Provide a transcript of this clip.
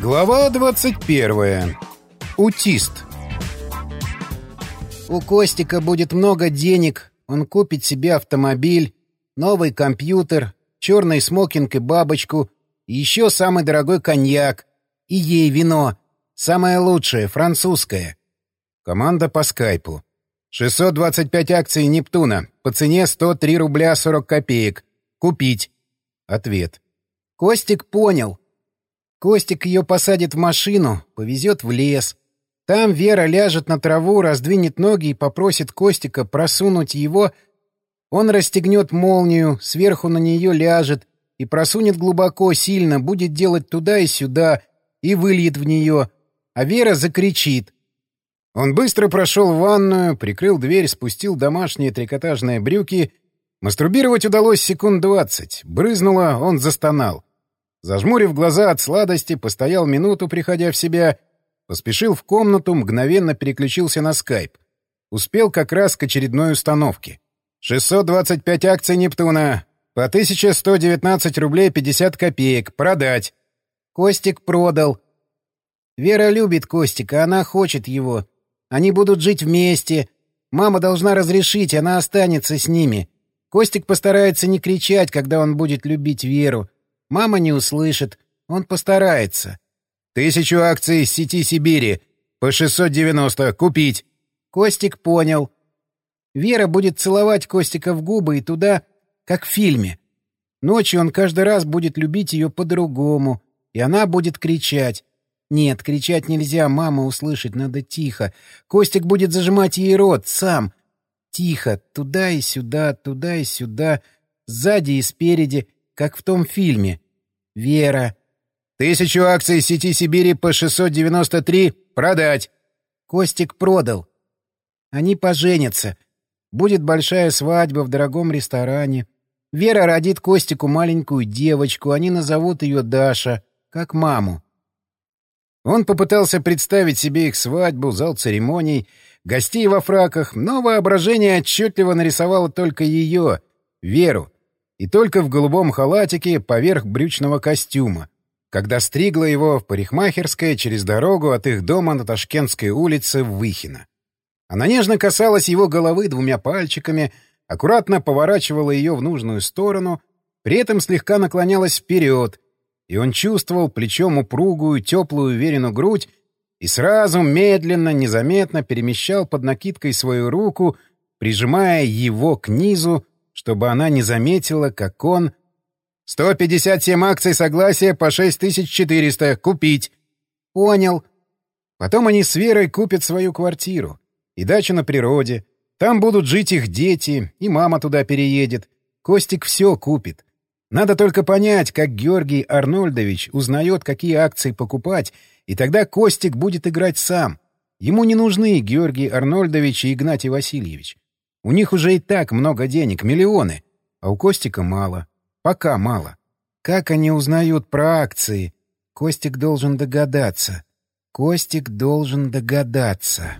Глава 21. Утист. У Костика будет много денег, он купит себе автомобиль, новый компьютер, черный смокинг и бабочку, и еще самый дорогой коньяк, и ей вино, самое лучшее, французское. Команда по скайпу. 625 акций «Нептуна» по цене 103 рубля 40 копеек. Купить. Ответ. Костик понял. Костик ее посадит в машину, повезет в лес. Там Вера ляжет на траву, раздвинет ноги и попросит Костика просунуть его. Он расстегнет молнию, сверху на нее ляжет и просунет глубоко, сильно, будет делать туда и сюда, и выльет в нее. А Вера закричит. Он быстро прошел в ванную, прикрыл дверь, спустил домашние трикотажные брюки. Мастурбировать удалось секунд двадцать. Брызнуло, он застонал. Зажмурив глаза от сладости, постоял минуту, приходя в себя, поспешил в комнату, мгновенно переключился на скайп. Успел как раз к очередной установке. 625 акций «Нептуна». По 1119 рублей 50 копеек. Продать. Костик продал. Вера любит Костика, она хочет его. Они будут жить вместе. Мама должна разрешить, она останется с ними. Костик постарается не кричать, когда он будет любить Веру. Мама не услышит. Он постарается. Тысячу акций из сети Сибири. По 690. Купить. Костик понял. Вера будет целовать Костика в губы и туда, как в фильме. Ночью он каждый раз будет любить ее по-другому, и она будет кричать. Нет, кричать нельзя, мама услышит, надо тихо. Костик будет зажимать ей рот, сам. Тихо, туда и сюда, туда и сюда, сзади и спереди — как в том фильме. Вера. Тысячу акций сети Сибири по 693 продать. Костик продал. Они поженятся. Будет большая свадьба в дорогом ресторане. Вера родит Костику маленькую девочку. Они назовут ее Даша, как маму. Он попытался представить себе их свадьбу, зал церемоний, гостей во фраках, но воображение отчетливо нарисовало только ее, Веру, и только в голубом халатике поверх брючного костюма, когда стригла его в парикмахерской через дорогу от их дома на Ташкентской улице в Выхино. Она нежно касалась его головы двумя пальчиками, аккуратно поворачивала ее в нужную сторону, при этом слегка наклонялась вперед, и он чувствовал плечом упругую, теплую, уверенную грудь и сразу, медленно, незаметно перемещал под накидкой свою руку, прижимая его к низу, чтобы она не заметила, как он... «157 акций согласия по 6400. Купить!» «Понял». Потом они с Верой купят свою квартиру и дачу на природе. Там будут жить их дети, и мама туда переедет. Костик все купит. Надо только понять, как Георгий Арнольдович узнает, какие акции покупать, и тогда Костик будет играть сам. Ему не нужны Георгий Арнольдович и Игнатий Васильевич. У них уже и так много денег, миллионы, а у Костика мало. Пока мало. Как они узнают про акции? Костик должен догадаться. Костик должен догадаться.